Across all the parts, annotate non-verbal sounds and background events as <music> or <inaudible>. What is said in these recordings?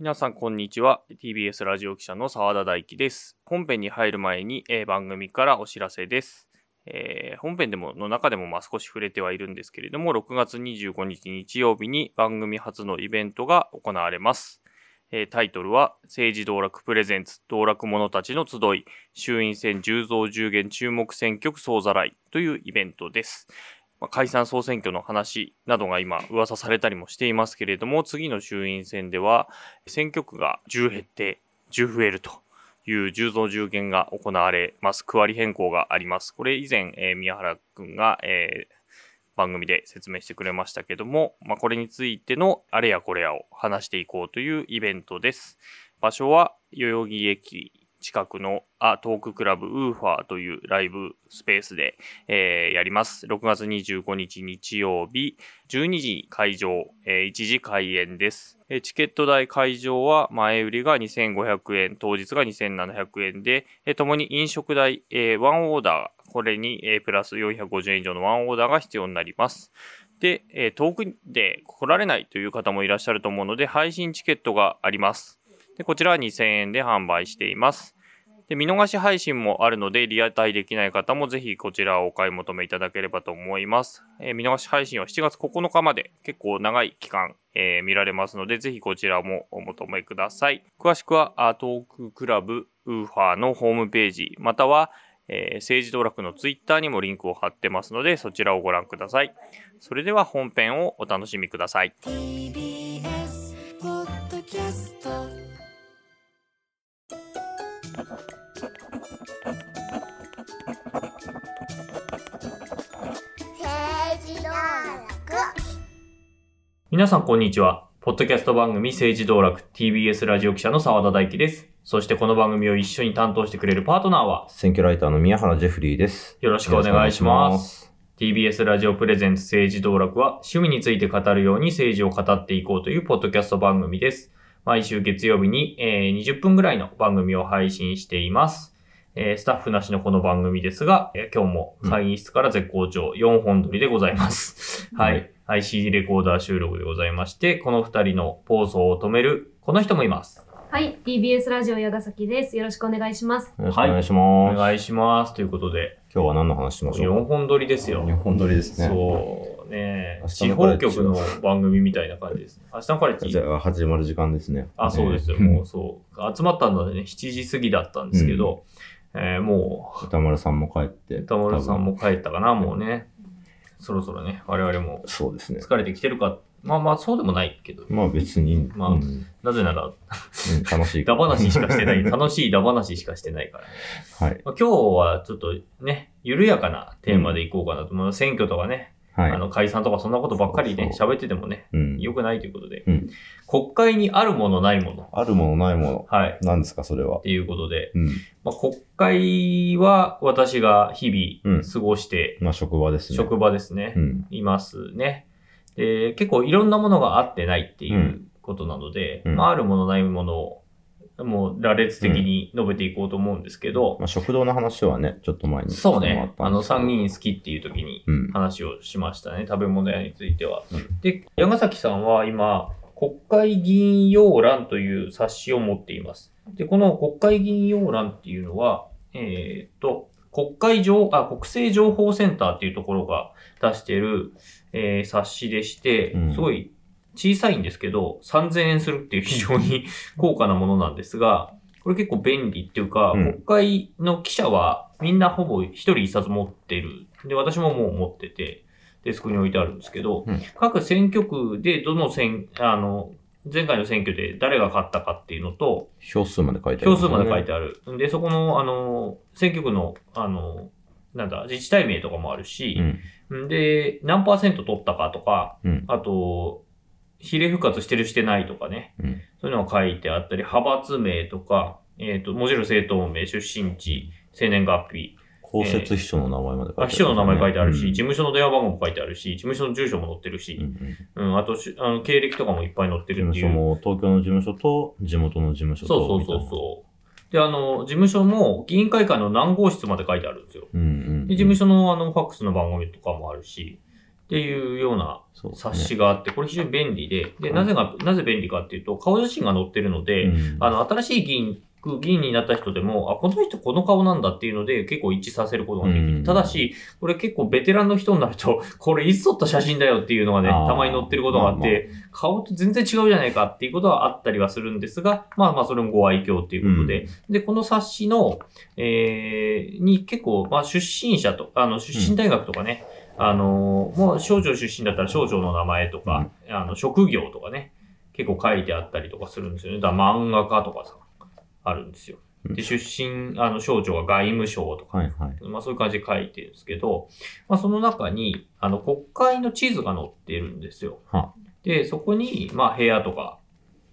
皆さん、こんにちは。TBS ラジオ記者の澤田大樹です。本編に入る前に、えー番組からお知らせです。えー本編でも、の中でもまあ少し触れてはいるんですけれども、6月25日日曜日に番組初のイベントが行われます。えータイトルは、政治道楽プレゼンツ道楽者たちの集い、衆院選10増10減注目選挙区総ざらいというイベントです。まあ解散総選挙の話などが今噂されたりもしていますけれども、次の衆院選では選挙区が10減って10増えるという10増10減が行われます。区割り変更があります。これ以前、えー宮原くんが、えー番組で説明してくれましたけども、まあ、これについてのあれやこれやを話していこうというイベントです。場所は代々木駅近くのアトーククラブウーファーというライブスペースで、えーやります。6月25日日曜日、12時会場、えー1時開演です。チケット代会場は前売りが2500円、当日が2700円で、えーともに飲食代、えーワンオーダー、これに、えープラス450円以上のワンオーダーが必要になります。で、えー遠くで来られないという方もいらっしゃると思うので、配信チケットがあります。で、こちらは2000円で販売しています。で、見逃し配信もあるので、リアタイできない方もぜひこちらをお買い求めいただければと思います。えー見逃し配信は7月9日まで結構長い期間、えー見られますので、ぜひこちらもお求めください。詳しくは、アートーククラブウーファーのホームページ、または、えー政治道楽のツイッターにもリンクを貼ってますので、そちらをご覧ください。それでは本編をお楽しみください。皆さんこんにちは。ポッドキャスト番組政治道楽 TBS ラジオ記者の澤田大樹です。そしてこの番組を一緒に担当してくれるパートナーは選挙ライターの宮原ジェフリーです。よろしくお願いします。TBS ラジオプレゼンツ政治道楽は趣味について語るように政治を語っていこうというポッドキャスト番組です。毎週月曜日に、えー20分ぐらいの番組を配信しています。えースタッフなしのこの番組ですが、えー今日も会議室から絶好調4本撮りでございます。ははいい。IC レコーダー収録でございまして、この二人の放送を止める、この人もいます。はい、TBS ラジオ矢ヶ崎です。よろしくお願いします。よろしくお願いしおます。願いします。ということで、今日は何の話しましょう4本撮りですよ。日本撮りですね。そうね地方局の番組みたいな感じです。明日のカレッジ。じゃあ始まる時間ですね。あ、そうですよ。ねもうそう。集まったのでね、7時過ぎだったんですけど、えーも歌丸さんも帰って。う、歌丸さんも帰ったかな、もうね。そろそろね、我々もそうですね。疲れてきてるか。まあまあ、そうでもないけど。まあ別に、まあうんうんなぜなら、楽しい <laughs> ダ話しかしてない。楽しいダ話しかしてないからね。はい。まあ、今日はちょっとね、緩やかなテーマでいこうかなと思う。選挙とかね、はい。あの解散とかそんなことばっかりね、喋っててもね、うん。良くないということで、うん国会にあるものないもの。あるものないもの。はい。何ですか、それはっ。ていうことで、うん。まあ、国会は私が日々うん過ごして、まあ職場ですね。職場ですね、うん。いますね。で、結構いろんなものがあってないっていううんことなので、うんまあ、あるものないものを、もう羅列的に述べていこうと思うんですけど、まあ食堂の話はね、ちょっと前に。そうね、あの参議院。院好きっていう時にうん。話をしましたね、食べ物屋については。うんで、山崎さんは今、国会議員要覧という冊子を持っています。で、この国会議員要覧っていうのは、えーっと、国会情、あ、国政情報センターっていうところが出している、えー冊子でしてう、んすごい小さいんですけど、3000円するっていう非常に高価なものなんですが、これ結構便利っていうか、うん国会の記者はみんなほぼ一人一冊持ってる。で、私ももう持ってて、デスクに置いてあるんですけど、うん各選挙区でどの選、あの、前回の選挙で誰が勝ったかっていうのと、票数まで書いてある、票数まで書いてある。で、そこの、あの、選挙区の、あの、なんだ、自治体名とかもあるしう、ん。で、何パーセント取ったかとか、うん。あと、比例復活してるしてないとかね、うん。そういうのが書いてあったり、派閥名とか、えっ、と、もちろん政党名、出身地、生年月日、公設秘書の名前まで書いてある、あ秘書の名前書いてあるし、うん事務所の電話番号も書いてあるし、事務所の住所も載ってるしう、んうんうん、あとし、あの、経歴とかもいっぱい載って事るっていう。務所も、東京の事務所と、地元の事務所と。そうそうそうそう。で、あの、事務所も議員会館の何号室まで書いてあるんですよ。う。うんうん。で、事務所のあの、ファックスの番号とかもあるし、っていうような冊子があって、これ非常に便利で、で、なぜが、なぜ便利かっていうと、顔写真が載ってるので、うん。あの、新しい議員、議員になった人でも、あ、この人この顔なんだっていうので結構一致させることができる。うん。ただし、これ結構ベテランの人になると、<laughs> これいつ撮った写真だよっていうのがね、たまに載ってることがあって、顔と全然違うじゃないかっていうことはあったりはするんですが、まあまあそれもご愛嬌っていうことで、で、この冊子の、えー、に結構、まあ出身者と、あの、出身大学とかね、あの、もう省庁出身だったら省庁の名前とか、あの、職業とかね、結構書いてあったりとかするんですよね。だ漫画家とかさ、あるんですよ。で、出身、あの、省庁が外務省とか、はいはい。まあそういう感じで書いてるんですけど、まあその中に、あの、国会の地図が載ってるんですよ。はで、そこに、まあ部屋とか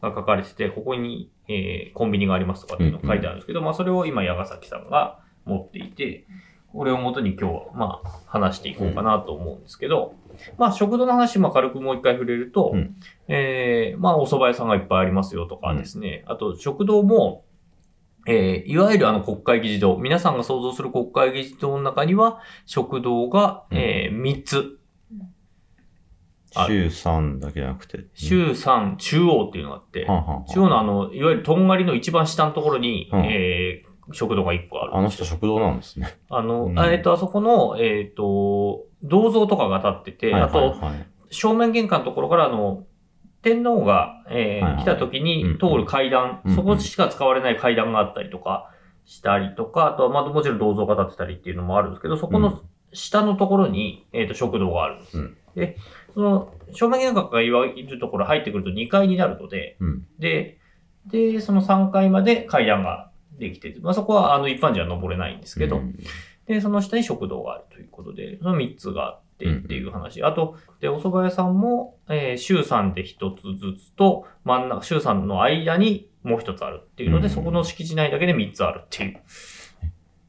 が書かれてて、ここに、えーコンビニがありますとかっていうのが書いてあるんですけど、まあそれを今、矢ヶ崎さんが持っていて、これをもとに今日は、まあ、話していこうかなと思うんですけど、まあ、食堂の話、まあ、軽くもう一回触れると、うん。えーまあ、お蕎麦屋さんがいっぱいありますよとかですね、あと、食堂も、えーいわゆるあの国会議事堂、皆さんが想像する国会議事堂の中には、食堂が、えー3つ、あ週3だけじゃなくて。週3、中央っていうのがあって、はんはんはん中央のあの、いわゆるとんがりの一番下のところに、うん。えー食堂が1個ある。あの人食堂なんですね。あの、うんあえっ、と、あそこの、えっ、と、銅像とかが立ってて、はいあと、はいはい正面玄関のところから、あの、天皇が、えーはいはい来た時に通る階段、うんそこしか使われない階段があったりとかしたりとか、あとは、まあ、もちろん銅像が立ってたりっていうのもあるんですけど、そこの下のところに、えっ、と、食堂があるんです。うんで、その、正面玄関がいるところ入ってくると2階になるので、うん。で、で、その3階まで階段ができてて、まあ、そこはあの一般人は登れないんですけど、うんで、その下に食堂があるということで、その3つがあってうんっていう話。あと、で、お蕎麦屋さんも、えー週3で1つずつと、真ん中、週3の間にもう1つあるっていうので、うんそこの敷地内だけで3つあるっていう。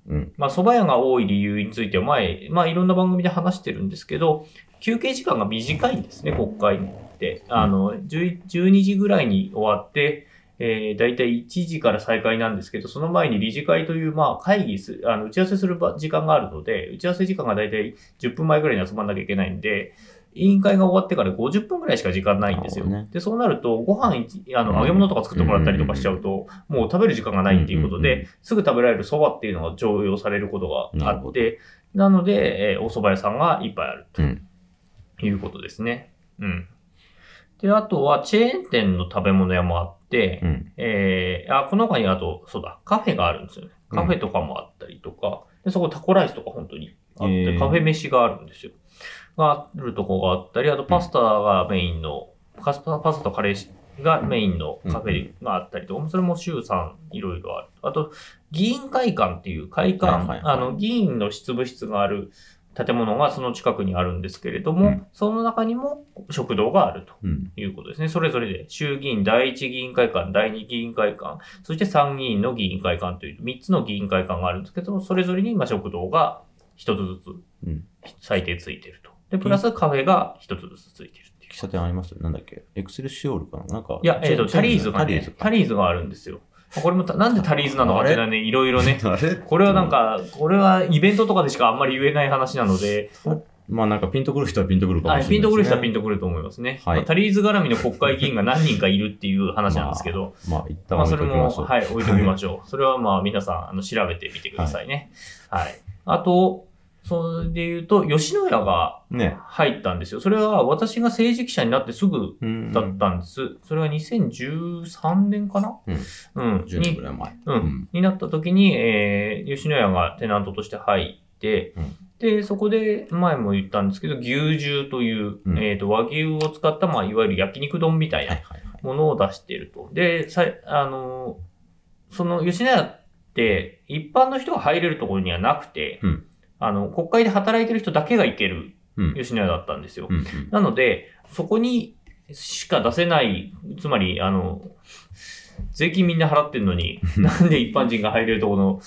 うん。まあ、蕎麦屋が多い理由については前、まあ、いろんな番組で話してるんですけど、休憩時間が短いんですね、国会って。あの、10 12時ぐらいに終わって、えー、だいたい1時から再開なんですけど、その前に理事会という、まあ、会議す、あの、打ち合わせする場時間があるので、打ち合わせ時間がだいたい10分前ぐらいに集まんなきゃいけないんで、委員会が終わってから50分ぐらいしか時間ないんですよ。ねで、そうなると、ご飯一、あの、うん揚げ物とか作ってもらったりとかしちゃうと、もう食べる時間がないっていうことで、すぐ食べられる蕎麦っていうのが常用されることがあって、なので、えーお蕎麦屋さんがいっぱいあるとうん。いうことですね。うん。で、あとは、チェーン店の食べ物屋もあって、うん。えー、あ、この他にあと、そうだ、カフェがあるんですよね。カフェとかもあったりとか、で、そこタコライスとか本当にあって、へーカフェ飯があるんですよ。があるとこがあったり、あとパスタがメインの、パスタパスタとカレーがメインのカフェがあったりとか、それも週3いろいろある。あと、議員会館っていう会館、あの、議員の執務室がある建物がその近くにあるんですけれども、うんその中にも食堂があると。うん。いうことですね。それぞれで、衆議院第一議員会館、第二議員会館、そして参議院の議員会館という3つの議員会館があるんですけども、それぞれにまあ食堂が1つずうん。つ最低ついてると。で、プラスカフェが1つずつついてるっていう喫。茶店ありますなんだっけエクセルシオールかななんか。いや、えっ、と、タリーズがねタリーズ、か。タリーズがあるんですよ。これもた、なんでタリーズなのかっていうのはね、いろいろね。<laughs> あれ？これはなん、か、これはイベントとかでしかあんまり言えない話なので、まあなんかピンとくる人はピンとくるかもしれない、はい、ピンとくる人はピンととくると思いますね。はいまあタリーズ絡みの国会議員が何人かいるっていう話なんですけど、まあ一旦まあ、置それも、いときましょう。はい、置いときましょう。<laughs> それはまあ、皆さん、あの、調べてみてくださいね。はい。あと、それで言うと、吉野家がね。入ったんですよ。それは私が政治記者になってすぐうん。だったんです。それは2013年かな？うん。うん。10年にぐらい前。ううんん。になった時に、えー、吉野家がテナントとして入って、うんで、そこで、前も言ったんですけど、牛重という、うんえっ、と、和牛を使った、まあ、いわゆる焼肉丼みたいなはいはいはい。ものを出していると。で、さいあの、その吉野家って一般の人が入れるところにはなくて、うんあの、国会で働いてる人だけが行けるうん。吉野家だったんですよ。うんうん。なので、そこにしか出せない、つまり、あの、税金みんな払ってんのに、<laughs> なんで一般人が入れるところ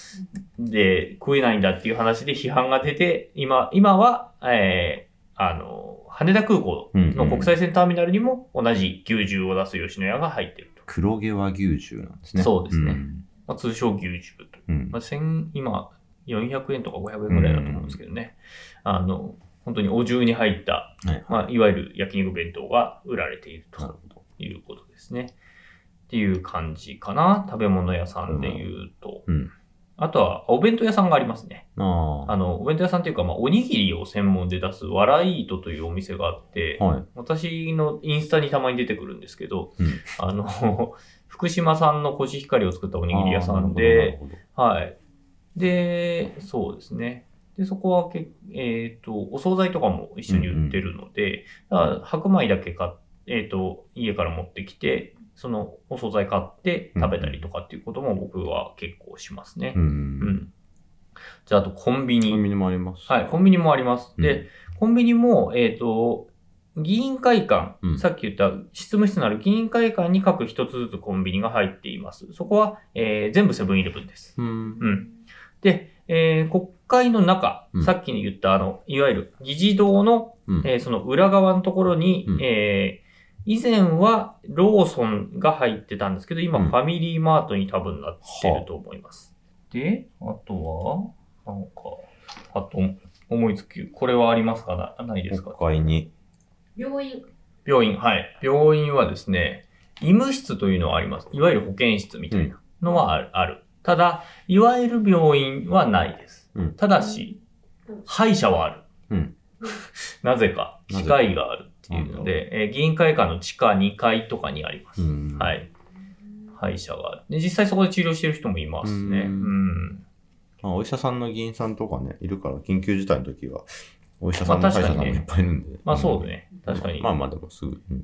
で食えないんだっていう話で批判が出て、今、今は、えー、あの、羽田空港の国際線ターミナルにも同じ牛重を出す吉野家が入ってると。黒毛和牛重なんですね。そうですねんまあ、通称牛重と。うんまあ、千今、400円とか500円ぐらいだと思うんですけどね。あの、本当にお重に入った、はい。まあ、いわゆる焼肉弁当が売られていると。いうことですね。っていう感じかな。食べ物屋さんで言うと。うん。あとは、お弁当屋さんがありますね。ああの、お弁当屋さんっていうか、まあ、おにぎりを専門で出す、わらいーとというお店があって、あ。はい。私のインスタにたまに出てくるんですけど、うんあの、福島産のコシヒカリを作ったおにぎり屋さんで、はい。で、そうですね。で、そこはけ、えっ、と、お惣菜とかも一緒に売ってるので、だから白米だけ買っえっ、と、家から持ってきて、そのお惣菜買って食べたりとかっていうことも僕は結構しますねど。う。うんん。じゃあ、あとコンビニ。コンビニもあります。はい、コンビニもあります。うんで、コンビニも、えっ、と、議員会館、うんさっき言った執務室のある議員会館に各一つずつコンビニが入っています。そこは、えー全部セブンイレブンです。うん。うん。で、えー国会の中、うんさっきに言ったあの、いわゆる議事堂の、うん。えーその裏側のところに、うんえー以前はローソンが入ってたんですけど、今うんファミリーマートに多分なってると思います。で、あとは、なんか、あと思いつき、これはありますか？なないですか？国会に。病院。病院、はい。病院はですね、医務室というのはあります。いわゆる保健室みたいなのはある。ただ、いわゆる病院はないです。うんただし、歯医者はある。うん。<laughs> なぜか、なぜ歯科医があるっていうので、えー議員会館の地下2階とかにあります。うん。。はいい。歯医者がある。で、実際そこで治療してる人もいますね。ううんん。まあ、お医者さんの議員さんとかね、いるから、緊急事態の時は、お医者さんまの歯医者さんもいっぱいいるんで。まあそうね。確かに。まあまあでもすぐ、うん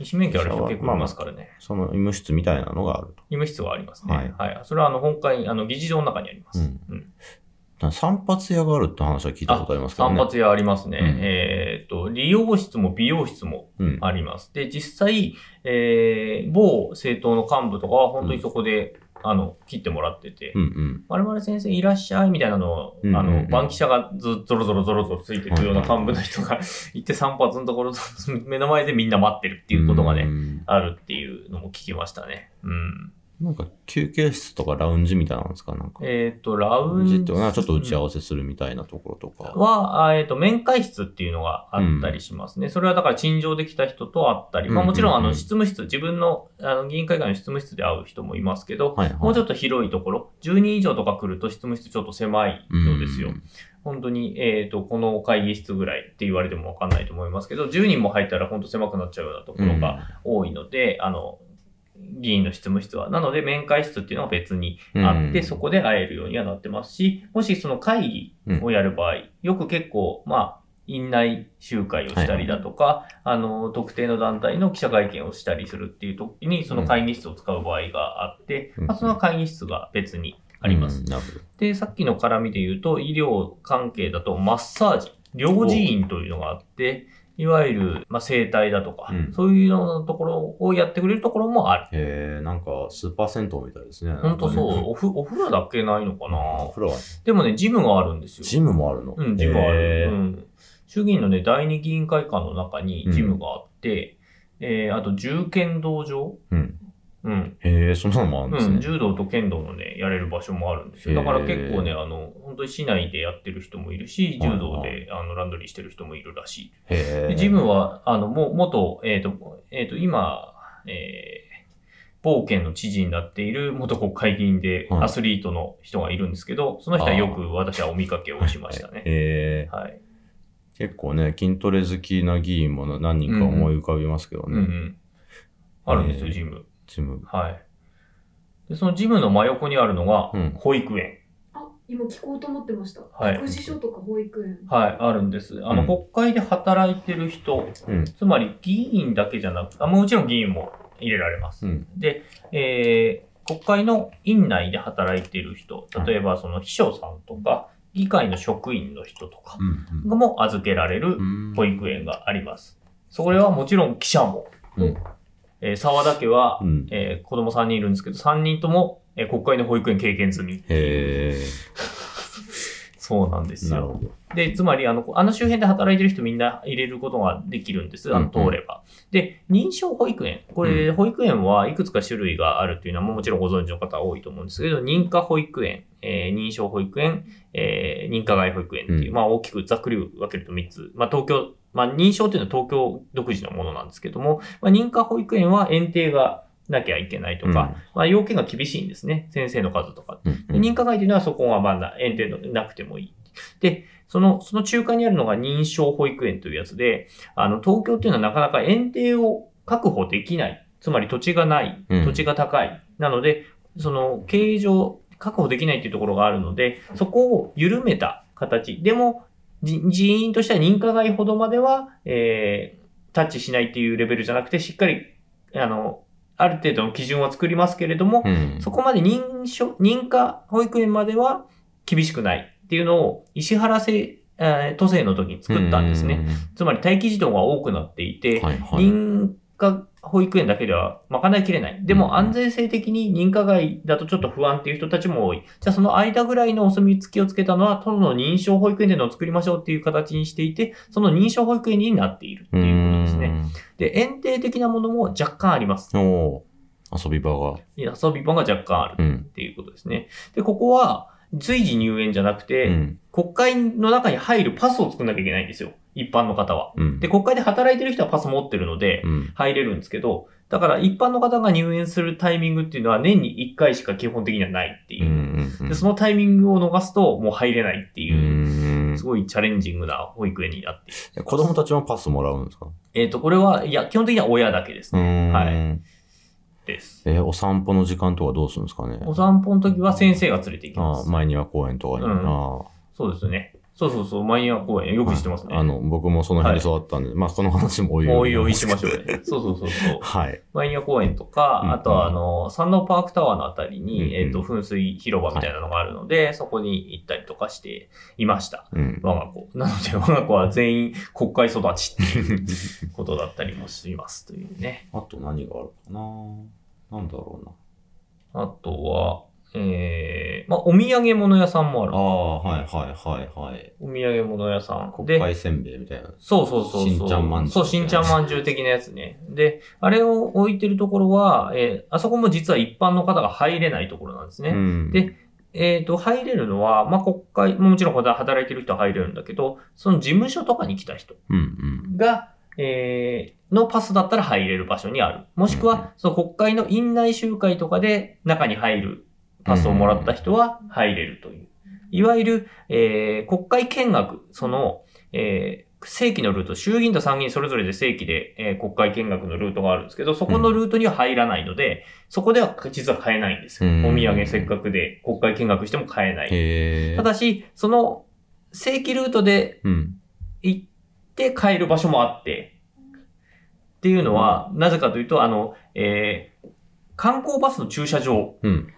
医師免許ある人結構いますからね。その医務室みたいなのがあると。医務室はありますね。ははいい。それはあの、本会、あの、議事堂の中にあります。うんうん散髪屋があるって話は聞いたことありますけどね。散髪屋ありますね。うんえっ、と、理容室も美容室もうん。あります。で、実際、えー、某政党の幹部とかは本当にそこで、あの、切ってもらってて、うんうん。我々先生いらっしゃいみたいなのを、うんうんうんあの、番記者がずっとゾロゾロゾロゾロついてくるような幹部の人が <laughs> 行って散髪のところ、目の前でみんな待ってるっていうことがね、ね。あるっていうのも聞きましたね。うん。なんか休憩室とかラウンジみたいなのですか？なんか。えっ、と、ラウンジってちょっと打ち合わせするみたいなところとか。は、あえっ、と、面会室っていうのがあったりしますね。それはだから陳情できた人と会ったり、まあうんもちろんあの、うんうん執務室、自分のあの議員会館の執務室で会う人もいますけど、はいはい。もうちょっと広いところ、10人以上とか来ると執務室ちょっと狭いのですよ。本当に、えっ、と、この会議室ぐらいって言われてもわかんないと思いますけど、10人も入ったら本当狭くなっちゃうようなところが多いので、あの、議員の執務室は。なので、面会室っていうのが別にあって、うん。そこで会えるようにはなってますし、もしその会議をやる場合、よく結構、まあ、院内集会をしたりだとか、あの、特定の団体の記者会見をしたりするっていう時に、その会議室を使う場合があって、うん。まあ、その会議室が別にあります。で、さっきの絡みで言うと、医療関係だとマッサージ、療治院というのがあって、いわゆる、まあ、整体だとか、うんそういうようなところをやってくれるところもある。へえ、なんかスーパー銭湯みたいですね。ほんとそう。おふお風呂だけないのかなお風呂はねでもね、ジムがあるんですよ。ジムもあるの？うん、ジムある。うん。衆議院のね、第二議員会館の中にジムがあって、えー、あと、重剣道場うん。うん。へえ、そんなのもあるんですうん、ね。柔道と剣道のね、やれる場所もあるんですよ。だから結構ね、あの、本当に市内でやってる人もいるし、柔道であのランドリーしてる人もいるらしい。へえ。でジムは、あの、も、元、えっ、と、えっ、と、今、えー、某県の知事になっている元国会議員ではいアスリートの人がいるんですけど、その人はよく私はお見かけをしましたね。へえ。はい。結構ね、筋トレ好きな議員も何人か思い浮かびますけどね。うんうん。あるんですよ、ジム。ジム。はい。で、そのジムの真横にあるのがうん、保育園。あ、今聞こうと思ってました。はい育児所とか保育園。はい、あるんです。あの、うん国会で働いてる人、うん。つまり議員だけじゃなくあもちろん議員も入れられます。うん。で、えー国会の院内で働いてる人、例えばその秘書さんとか、議会の職員の人とかうん。も預けられるうん。保育園があります。それはもちろん記者も、うんえー沢田家は、うん。えー子供3人いるんですけど、3人とも、えー国会の保育園経験済み。へえ。<laughs> そうなんですよ。で、つまり、あの、あの周辺で働いてる人みんな入れることができるんです。あの、うんうん通れば。で、認証保育園。これ、う保育園はいくつか種類があるっていうのは、もちろんご存知の方多いと思うんですけど、認可保育園、えー認証保育園、えー認可外保育園っていう、うんまあ、大きくざっくり分けると3つ。まあ、東京、まあ、認証っていうのは東京独自のものなんですけども、まあ、認可保育園は園庭がなきゃいけないとか、うんまあ、要件が厳しいんですね。先生の数とか。うんで認可外というのはそこはまだ園庭のなくてもいい。で、その、その中間にあるのが認証保育園というやつで、あの、東京っていうのはなかなか園庭を確保できない。つまり土地がない。うん土地が高い。なので、その、経営上確保できないっていうところがあるので、そこを緩めた形。でも、じ人員としては認可外ほどまでは、えー、タッチしないっていうレベルじゃなくて、しっかり、あの、ある程度の基準は作りますけれども、うん。そこまで認証、認可保育園までは厳しくないっていうのを石原政、えー都政の時に作ったんですね。つまり待機児童が多くなっていて、うん。はいはい。認可保育園だけでは賄いきれない。でうんも安全性的に認可外だとちょっと不安っていう人たちも多い。じゃあその間ぐらいのお墨付きをつけたのは、都の認証保育園でのを作りましょうっていう形にしていて、その認証保育園になっているっていうことですね。で、園庭的なものも若干あります。遊び場が。遊び場が若干ある。うん。っていうことですね。で、ここは随時入園じゃなくて、うん。国会の中に入るパスを作んなきゃいけないんですよ。一般の方は。うん。で、国会で働いてる人はパス持ってるので、うん。入れるんですけど、だから一般の方が入園するタイミングっていうのは年に1回しか基本的にはないってうん。いうう。ん。で、そのタイミングを逃すともう入れないってういう、んすごいチャレンジングな保育園になっている。子供たちもパスもらうんですか？えっ、と、これは、いや、基本的には親だけですうね。ん。はい。です。えーお散歩の時間とかどうするんですかね？お散歩の時は先生が連れて行きますああ、。前庭公園とかに。うんあそうですね。そうそうそう、マイヤー公園よく知ってますね。あの、僕もその辺で育ったんで、まあ、その話もおいもういいよ、いしましょうね。<laughs> そうそうそうそう。はい。マイヤー公園とか、うんあとはあの、山王パークタワーのあたりに、うんうんえっ、と、噴水広場みたいなのがあるので、そこに行ったりとかしていました。うん。我が子。なので、我が子は全員国会育ちっていうことだったりもしますというね。あと何があるかななんだろうな。あとは、えー、まあ、お土産物屋さんもある。ああ、はいはいはいはい。お土産物屋さん。で、国会せんべいみたいな。そうそうそうそう。しんちゃんまんじゅうそう、しんちゃんまんじゅう的なやつね。で、あれを置いてるところは、えーあそこも実は一般の方が入れないところなんですね。うんで、えっ、と、入れるのは、まあ、国会、もちろん働いてる人は入れるんだけど、その事務所とかに来た人うんが、えーのパスだったら入れる場所にある。もしくうんは、その国会の院内集会とかで中に入るパスをもらった人は入れるという。いわゆる、えー国会見学、その、えー正規のルート、衆議院と参議院それぞれで正規で、えー国会見学のルートがあるんですけど、そこのルートには入らないので、そこでは実は買えないんですよ。うんお土産せっかくで国会見学しても買えない。ただし、その正規ルートでうん。行って買える場所もあって、っていうのは、なぜかというと、あの、えー観光バスの駐車場うん。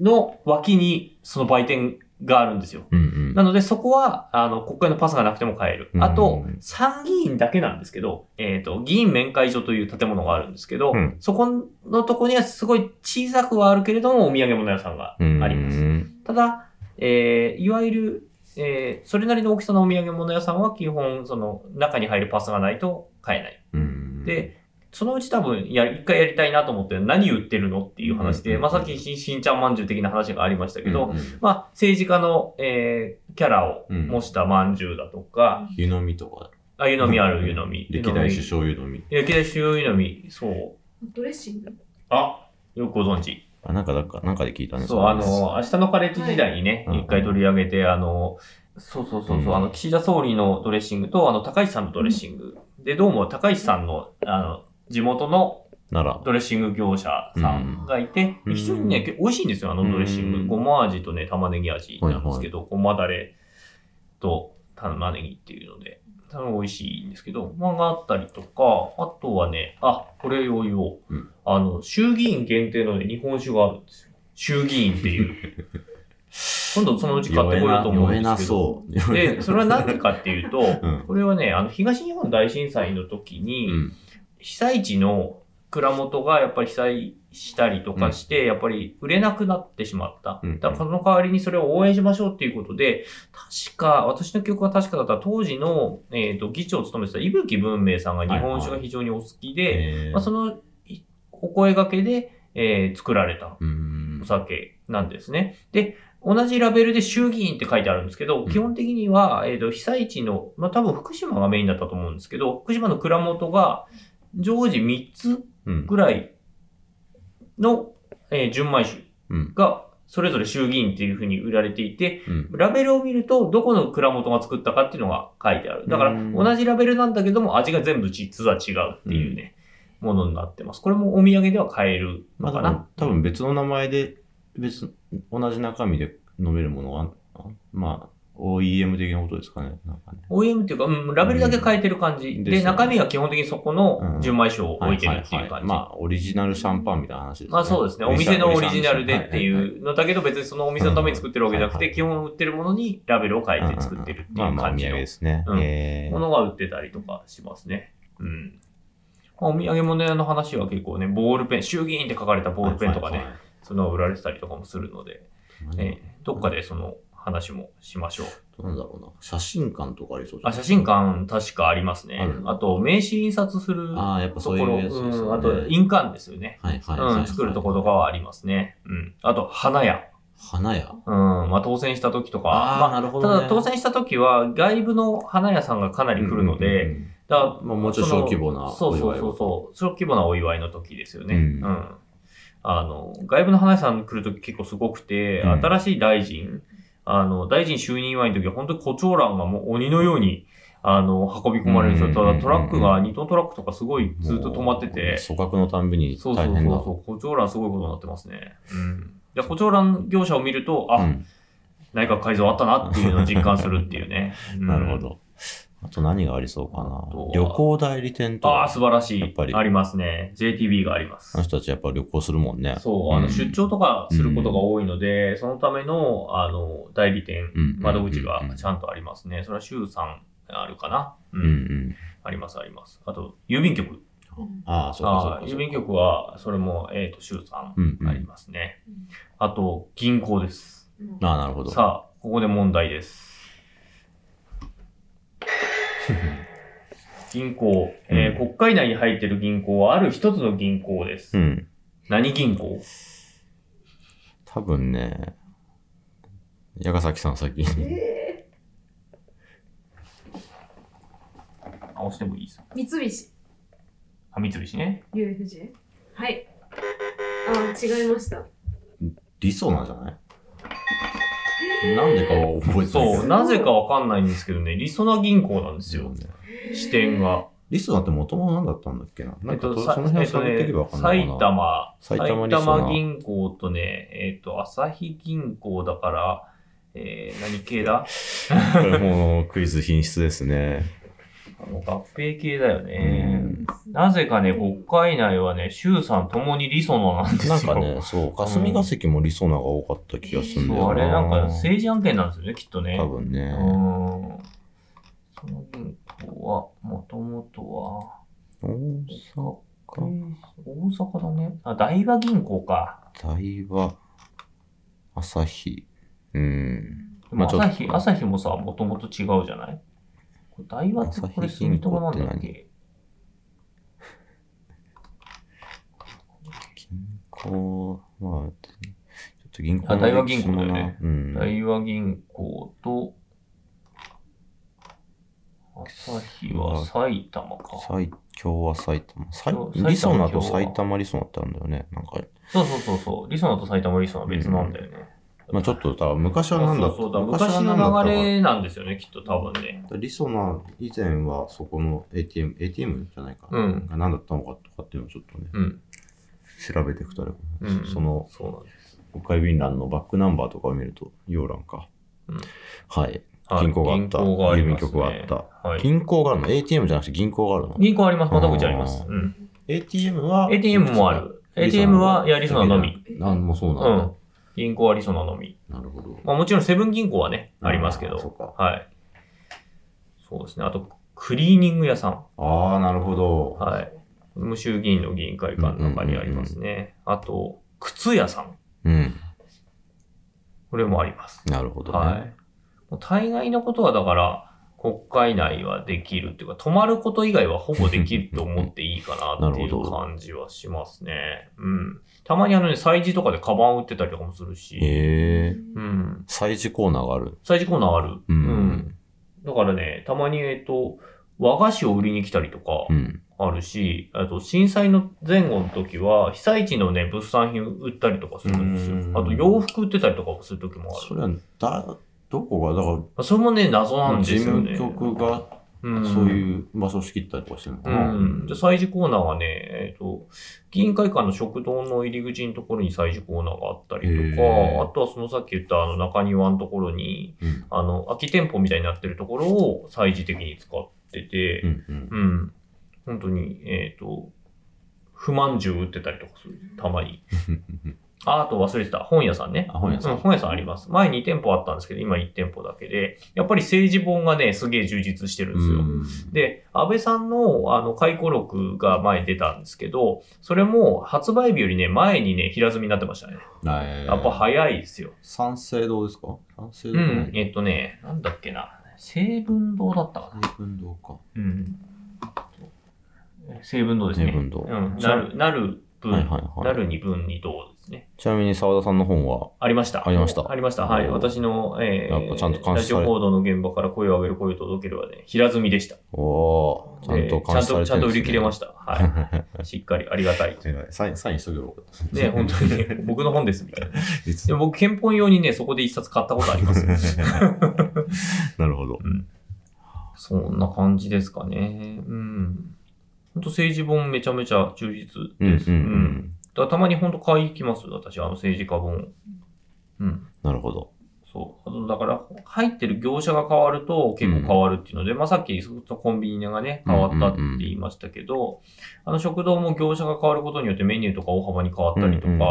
の脇にその売店があるんですよ。うんうん。なので、そこは、あの、国会のパスがなくても買える。うんあと、参議院だけなんですけど、えっ、と、議員面会所という建物があるんですけど、うんそこのとこにはすごい小さくはあるけれども、お土産物屋さんがあうんります。ただ、えーいわゆる、えーそれなりの大きさのお土産物屋さんは基本、その、中に入るパスがないと買えない。うん。で、そのうち多分、や、一回やりたいなと思って、何売ってるのっていう話で、うんまあ、さっきししんちゃんまんじゅう的な話がありましたけど、うんうんまあ、政治家の、えーキャラをうん模したまんじゅうだとか、湯飲みとか。あ、湯飲みある湯飲み。歴代首相湯飲み。歴代首相湯飲み、そう。ドレッシング？あ、よくご存知。あ、なんか、なんか、なんかで聞いたね。そう、あの、明日のカレッジ時代にね、はい一回取り上げて、あの、そうそうそうそう、うんあの、岸田総理のドレッシングと、あの、高市さんのドレッシング。で、どうも高市さんの、あの、地元の。ドレッシング業者さんがいて、うん非常にね、美味しいんですよ、あのドレッシング。うんごま味とね、玉ねぎ味なんですけど、ごまだれと玉ねぎっていうので、多分美味しいんですけど、まあ、があったりとか、あとはね、あ、これを言おう。うんあの、衆議院限定のね、日本酒があるんですよ。衆議院っていう。<laughs> 今度そのうち買ってこようと思うんですけど。で、それは何でかっていうと、<laughs> うん。これはね、あの、東日本大震災の時に、うん。被災地の蔵元がやっぱり被災したりとかして、やっぱり売れなくなってしまった。うんだからその代わりにそれを応援しましょうっていうことで、確か、私の記憶が確かだったら当時の、えっ、と、議長を務めてた伊吹文明さんが日本酒が非常にお好きで、えーまあ、そのいお声掛けで、えー作られたうんお。酒なんですね。で、同じラベルで衆議院って書いてあるんですけど、うん基本的には、えっ、と、被災地の、まあ、多分福島がメインだったと思うんですけど、福島の蔵元が常時3つうん。ぐらいの、えー純米酒うん。が、それぞれ衆議院っていう風に売られていて、うん。ラベルを見ると、どこの蔵元が作ったかっていうのが書いてある。だから、うん同じラベルなんだけども、味が全部実は違うっていうね、ものになってます。これもお土産では買えるまあ、のかな。多分別の名前で、別、同じ中身で飲めるものが、あまあ、OEM 的なことですかね。なんかね。OEM っていうか、うん、ラベルだけ変えてる感じ。で、うんですよね中身は基本的にそこの純米酒を置いてるっていう感じ。はははまあ、オリジナルシャンパンみたいな話ですね。まあそうですね。お店のオリジナルでっていうのだけど別にそのお店のために作ってるわけじゃなくて、うん基本売ってるものにラベルを変えて作ってるっていうまあまあ、お感じの土産ですね。うんえーものが売ってたりとかしますね。うん。まあお土産物屋の話は結構ね、ボールペン、衆議院って書かれたボールペンとかね、はいはいはいその売られてたりとかもするので、何えーどっかでその話もしましょう。なんだろうな。写真館とかありそうじゃあ、ない？写真館確かありますねある。あと、名刺印刷するああ、やっぱところ、そういうやつですよね。うん、あと、印鑑ですよね。はいはいはいはい。うん、作るところとかはありますね。うん。あと、花屋。花屋？うん、まあ当選した時とか。あーまあなるほどねただ当選した時は外部の花屋さんがかなり来るので、まあもうちょっと小規模なそのそうそうそうそう。小規模なお祝いの時ですよね。うんあの、外部の花屋さん来る時結構すごくて、うん新しい大臣、あの、大臣就任祝いの時は本当に胡蝶蘭がもう鬼のように、あの、運び込まれるんですよ。ただトラックが2トントラックとかすごいずっと止まってて、組閣のたんびにそうそうそう大変だ。そう、胡蝶蘭すごいことになってますね。うん。で、胡蝶蘭業者を見ると、あ、うん内閣改造あったなっていうのを実感するっていうね。<laughs> うんなるほ。ど。あと何がありそうかな。旅行代理店とああ、か。素晴らしい。やっぱりありますね。JTB がありますあの。人たちやっぱ旅行するもんね。そう、あの、うん出張とかすることが多いので、そのための、あの、代理店、うん窓口がちゃんとありますね。それは週3あるかな。う。うんうんん。あります、あります。あと、郵便局。ああ、そうかそうか郵便局は、それも、えっ、と、週3うんうんありますね。あと、銀行です。ああ、なるほど。さあ、ここで問題です。銀行、えーうん国会内に入っている銀行はある一つの銀行です。うん。何銀行？多分ね、矢ヶ崎さん先に。あ、押してもいいですよ。三菱あ、三菱ね。UFJ はいあ違いました理想なんじゃない？なんでかは覚えてないそう。なぜかわかんないんですけどね、りそな銀行なんですよ。ね。支店が。リスナーって元々何だったんだっけな？なんかと、さその辺探っていけばわかんない埼かな。玉、埼玉銀行とね、えっ、と、朝日銀行だから、えー、何系だ？<laughs> これもうクイズ品質ですね。あの合併系だよね。うんなぜかね、国会内はね、衆参ともにリソナなんですよ。なんかね、そう、霞が関もリソナが多かった気がするんだよな。あれなんか政治案件なんですよね、きっとね。多分ね。うん。その銀行は、もともとは、大阪、大阪だね。あ、大和銀行か。大和、朝日。うん。でもまあちょっと朝日、朝日もさ、もともと違うじゃない？これ大和ってこれ住友なんだっけ？銀行、まあ、ちょっと銀行あ大和銀行だよねうん。大和銀行と、朝日は埼玉か。埼今日は埼玉。さい今日リソナと埼玉リソナってあるんだよね。なんか、そうそうそうそう。リソナと埼玉リソナは別なんだよね。まあちょっと、多分昔は何だそうそうだ昔の流れなんですよね、きっと多分ね。リソナ以前はそこの ATM、ATM じゃないか。うんが何だったのかとかっていうのをちょっとね、うん。調べていくとあれ、うん。そのそうなんです。国会便欄のバックナンバーとかを見ると、洋欄か。うんはい。はい銀行があった。郵便局があったはい。銀行があるの ?ATM じゃなくて銀行があるの？銀行あります。窓口あります。うん。?ATM は ATM もある。ATM は、いや、リソナのみ。。なんもそううなんだ。ん。銀行はリソナのみ。なるほど。まあもちろんセブン銀行はね、ありますけど。そうかはい。そうですね。あと、クリーニング屋さん。ああ、なるほど。はい。無衆議院の議員会館の中にありますね。あと、靴屋さん。うん。これもあります。なるほどね。はい。もう大概のことはだから、国会内はできるっていうか、泊まること以外はほぼできると思っていいかなっていなるほどう感じはしますね。うん。たまにあのね、催事とかでカバン売ってたりとかもするし。へえ。うん。催事コーナーがある。催事コーナーある。うん。だからね、たまに、えっと、和菓子を売りに来たりとかうん。あるし、あと震災の前後の時は、被災地のね、物産品売ったりとかするんですよう。んあと洋服売ってたりとかもする時もある。それは、だ、どこが、だかまあそれもね、謎なら、んです事よね。務局がうんそういう場所を仕切ったりとかしてるのかうな。ん。で、催事コーナーはね、えっ、と、議員会館の食堂の入り口のところに催事コーナーがあったりとへか、ーあとはそのさっき言ったあの中庭のところに、うんあの、空き店舗みたいになってるところを催事的に使ってて、うんうん。うん。本当に、えっ、と、不満重売ってたりとかする。たまに。<laughs> あ、あと忘れてた。本屋さんね。あ本屋さんう本屋さんあります。前2店舗あったんですけど、今1店舗だけで、やっぱり政治本がね、すげえ充実してるんですよ。うんで、安倍さんの、あの、回顧録が前に出たんですけど、それも発売日よりね、前にね、平積みになってましたね。えーやっぱ早いですよ。三省堂ですか？三省う堂ん。えっとね、なんだっけな。成文堂だったかな。成文堂か。うん。成文堂ですね。成文堂うん。なる、なる分、はいはいはいなるに分に堂ですね。ちなみに澤田さんの本は、ありました。ありましたありました。はい。私の、えやっぱちゃんと監ラ視されジオ報道の現場から声を上げる声を届けるはね、平積みでした。おおーちゃんと監視されてるね、でちゃんと、ちゃんと売り切れました。はい。<laughs> しっかりありがたい。サイン、サインしとけばよかった。ね、本当にね、僕の本ですみたいな。<laughs> 実でも僕、憲法用にね、そこで一冊買ったことありますよ。<laughs> なるほど。そんな感じですかね。うん。本当政治本めちゃめちゃ充実です。うんうんうん。だたまに本当買い行きます、私、あの政治家本。うん。なるほど。そう。だから、入ってる業者が変わると結構変わるっていうので、まあさっきコンビニがね、変わったって言いましたけど、あの食堂も業者が変わることによってメニューとか大幅に変わったりとか、うんうん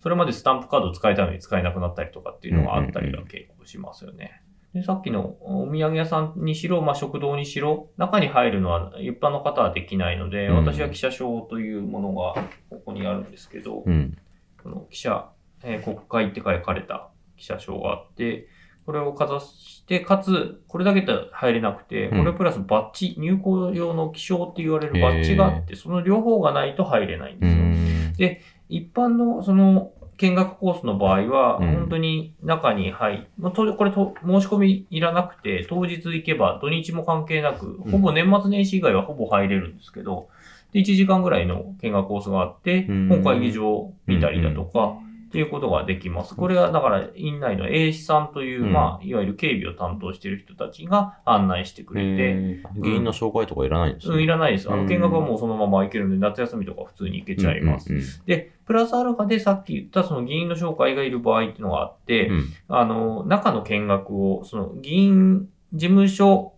それまでスタンプカード使えたのに使えなくなったりとかっていうのがあったりは結構しますよね。で、さっきのお土産屋さんにしろ、まあ、食堂にしろ、中に入るのは一般の方はできないので、うん私は記者証というものがここにあるんですけど、うん。この記者、えー国会って書かれた記者証があって、これをかざして、かつ、これだけでは入れなくて、うんこれプラスバッジ、入校用の記章って言われるバッジがあって、その両方がないと入れないんうですよ。ん。一般の、その、見学コースの場合は、うん。本当に中に入まあとこれと、申し込みいらなくて、当日行けば土日も関係なく、うん。ほぼ年末年始以外はほぼ入れるんですけど、で、1時間ぐらいの見学コースがあって、うん。本会議場を見たりだとか、っていうことができます。これは、だから、院内の A 士さんという、うんまあ、いわゆる警備を担当している人たちが案内してくれて、えー議員の紹介とかいらないんですうん、いね。らないです。あの、うん見学はもうそのまま行けるので、夏休みとか普通に行けちゃいます。で、プラスアルファでさっき言ったその議員の紹介がいる場合っていうのがあって、うんあの、中の見学を、その議員事務所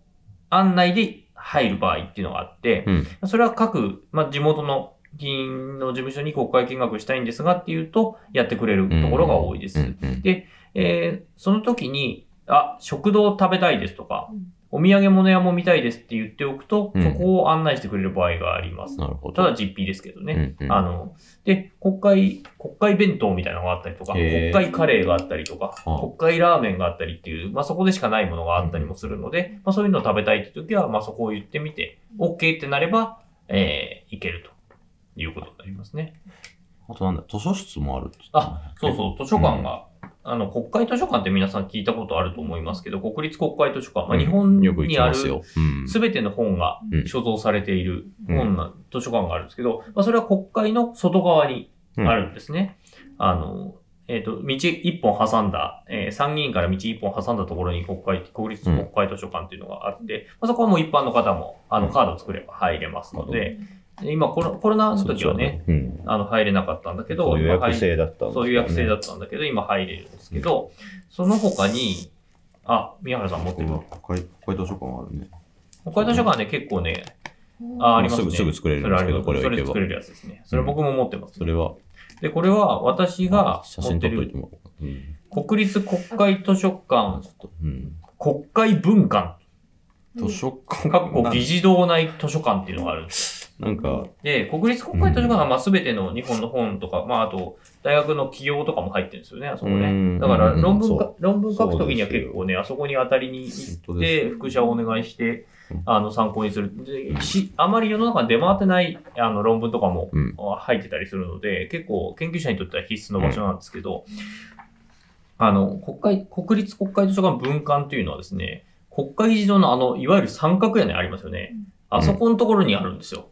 案内で入る場合っていうのがあって、うんそれは各、まあ、地元の議員の事務所に国会見学したいんですがっていうと、やってくれるところが多いです。うんうんで、えーその時に、あ、食堂食べたいですとか、お土産物屋も見たいですって言っておくと、うん。そこを案内してくれる場合があります。ただ実費ですけどね。うんうん。あの、で、国会、国会弁当みたいなのがあったりとか、国会カレーがあったりとか、あ。国会ラーメンがあったりっていう、まあそこでしかないものがあったりもするので、まあそういうのを食べたいって時は、まあそこを言ってみて、OK ってなれば、えー、いけるということになりますね。あとなんだ、図書室もあるあ、そうそう、図書館が、あの、国会図書館って皆さん聞いたことあると思いますけど、国立国会図書館、まあ日本にあるますべての本がうん所蔵されている本な、図書館があるんですけど、まあ、それは国会の外側にあるんですね。あの、えっ、と、道一本挟んだ、えー参議院から道一本挟んだところに国会、国立国会図書館っていうのがあって、まあ、そこはもう一般の方も、あの、カードを作れば入れますので、今コロ、コロナの時はね、うん。あの、入れなかったんだけど、そう予約制だったんねそう予約制だったんだけど、今入れるんですけど、その他に、あ、宮原さん持ってる？国会、国会図書館あるね。国会図書館ね、結構ね、あ、ありますね。すぐすぐ作れるんですけどこれそれ作れるやつですね。それ僕も持ってます。それは、で、これは私が写真持ってる撮っといてもらおう。うん。国立国会図書館ちょっと、うん。国会文館、図書館かっこ議事堂内図書館っていうのがあるんです。なんか、で、国立国会図書館はまあ全ての日本の本とか、まああと、大学の企業とかも入ってるんですよね、あそこうね。んだからうん論文か論文書くときには結構ね、あそこに当たりに行って、副写をお願いしてうん、あの、参考にする。でしあまり世の中に出回ってないあの論文とかもうん入ってたりするので、結構研究者にとっては必須の場所なんですけど、あの、国会、国立国会図書館文館というのはですね、国会議事堂のあの、いわゆる三角屋根ありますよね。あそこのところにあるんですよ。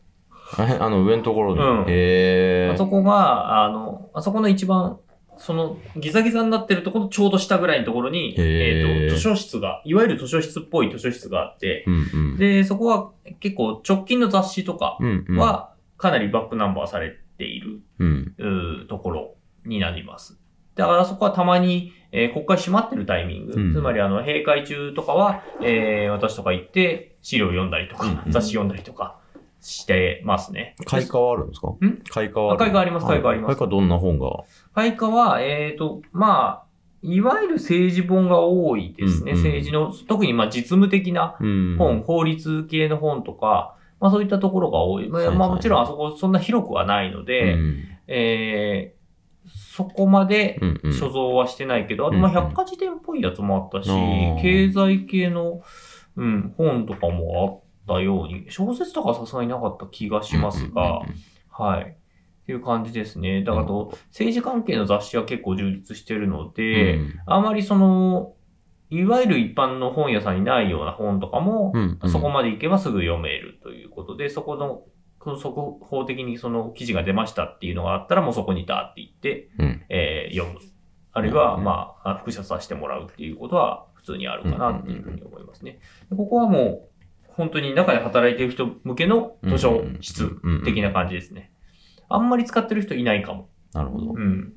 えあの上のところに。うんへえ。あそこが、あの、あそこの一番、その、ギザギザになってるところのちょうど下ぐらいのところに、えっ、と、図書室が、いわゆる図書室っぽい図書室があって、うんうん。で、そこは結構直近の雑誌とかは、かなりバックナンバーされている、うん。ところになります。だからそこはたまに、えー国会閉まってるタイミング、うんつまりあの、閉会中とかは、えー私とか行って資料読んだりとか、雑誌読んだりとかしてますね。開花はあるんですか？ん？開花は開花あります開花あります。開花どんな本が？開花は、えっ、と、まあ、いわゆる政治本が多いですね。うんうん。政治の、特にまあ実務的なうん。本、法律系の本とか、まあそういったところが多い。まあ、はいはい。まあもちろんあそこそんな広くはないので、うん。えーそこまでうんうん。所蔵はしてないけど、あとまあうんうん。百科事典っぽいやつもあったし、あー。経済系の、うん、本とかもあったように、小説とかはさすがになかった気がしますが、はい。っていう感じですね。だからあと、政治関係の雑誌は結構充実してるので、あまりその、いわゆる一般の本屋さんにないような本とかも、うんうんそこまで行けばすぐ読めるということで、そこの、速報的にその記事が出ましたっていうのがあったら、もうそこにダーって行って、うんえー読む。あるいは、うんまあ、複写させてもらうっていうことは普通にあるかなっていうふうに思いますね。でここはもう、本当に中で働いている人向けの図書室的な感じですね。あんまり使ってる人いないかも。なるほど。うん。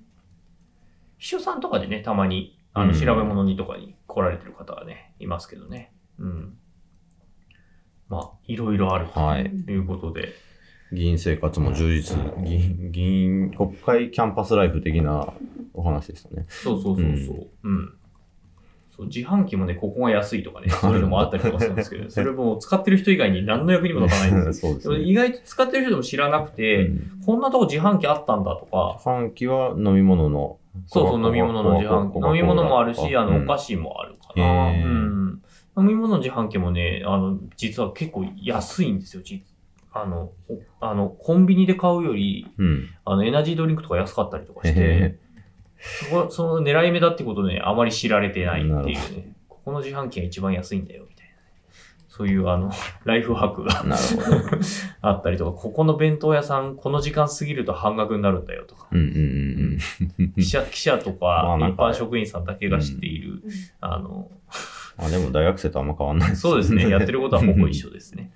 秘書さんとかでね、たまに、あの、うん調べ物にとかに来られてる方はね、いますけどね。うん。まあ、いろいろあるはい。ということで。議員生活も充実。議員、議員、国会キャンパスライフ的なお話でしたね。そうそうそうそう。うん。そう自販機もね、ここが安いとかね、<laughs> そういうのもあったりとかするんですけど、それも使ってる人以外に何の役にも立たないんです <laughs> そうですね。意外と使ってる人でも知らなくて、うんこんなとこ自販機あったんだとか、自販機は飲み物の。そうそう、飲み物の自販機。飲み物もあるし、あの、お菓子。子もあるかな。うん。飲み物の自販機もね、あの、実は結構安いんですよ、実あの、おあの、コンビニで買うより、うん。あの、エナジードリンクとか安かったりとかして、へそこその狙い目だってことね、あまり知られてないっていうね。ここの自販機が一番安いんだよ、みたいなね。そういう、あの、<laughs> ライフハックがーなるほど。<laughs> あったりとか、ここの弁当屋さん、この時間過ぎると半額になるんだよとか。うんうんうんうん。<laughs> 記者記者とまか一般職員さんだけが知っている、あの、あ、でも大学生とあんま変わんないですそうですね、やってることはほぼ一緒ですね。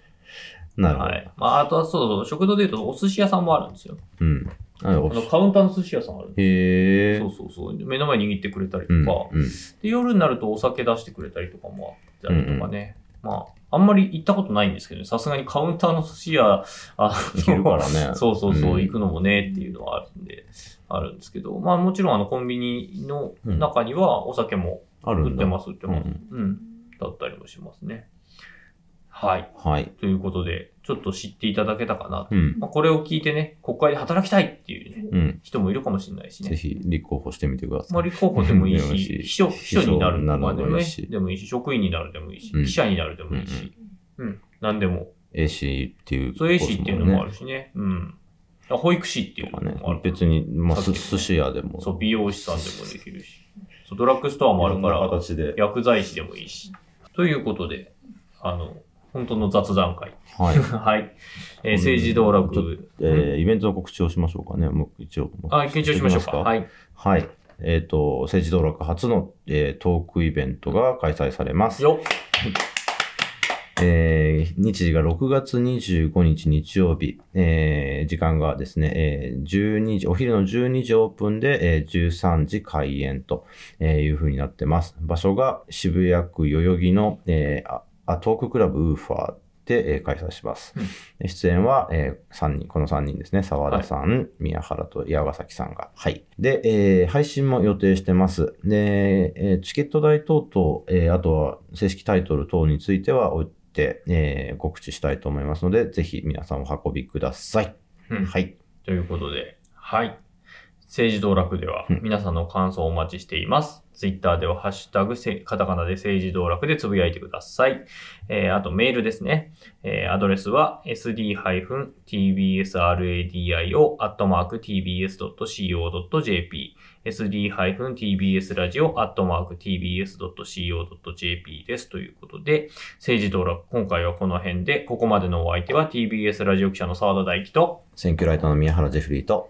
なるほど。はい。まあ、あとはそうそう、食堂で言うとお寿司屋さんもあるんですよ。うん。ああの、カウンターの寿司屋さんある。へえ。そうそうそう。目の前に握ってくれたりとうん。か、うん。で、夜になるとお酒出してくれたりとかもあったりとかね。まあ、あんまり行ったことないんですけどね、さすがにカウンターの寿司屋、あいけるからね。<laughs> そうそうそう、うん行くのもねっていうのはあるんで、あるんですけど、まあもちろんあのコンビニの中にはお酒も。売ってます、売ってます。ううん。だったりもしますね。はい。はい。ということで、ちょっと知っていただけたかなと。うん。まあ、これを聞いてね、国会で働きたいっていうね、うん。人もいるかもしれないしね。ぜひ立候補してみてください。まあ、立候補でもいいし、し秘書、秘書になるでもいいし、でもいいし、職員になるでもいいし、うん記者になるでもいいし、うん、なんでも。AC っていう。そう、A 士っていうのもあるしね。うん。あ保育士っていうとかねのもある。。別に、まあ、寿司屋でも。そう、美容師さんでもできるし。そう、ドラッグストアもあるから。薬剤師でもいいし。ということで、あの、本当の雑談会。はい。<laughs> はい。えー政治道楽。えーイベントの告知をしましょうかね。もう一応。あ、緊張しましょうか。い。はい。はい。えっ、と、政治道楽初の、えートークイベントが開催されます。よえー日時が6月25日日曜日、えー時間がですね、えー12時、お昼の12時オープンで、えー13時開演とえーいう風になってます。場所が渋谷区代々木の、えーああトーククラブウーファーで、えー開催します。出演は、え3人、この3人ですね。沢田さん、宮原と矢ヶ崎さんが。はい。で、えー配信も予定してます。で、えーチケット代等々、えーあとは正式タイトル等については追って、えー告知したいと思いますので、ぜひ皆さんお運びください。うんはい。ということで、はい。政治道楽ではうん皆さんの感想をお待ちしています。ツイッターではハッシュタグせ、カタカナで政治道楽でつぶやいてください。えー、あとメールですね。えー、アドレスは sd-tbsradio.tbs.co.jp sd-tbsradio.tbs.co.jp です。ということで、政治道楽、今回はこの辺で、ここまでのお相手は TBS ラジオ記者の澤田大樹と、選挙ライターの宮原ジェフリーと、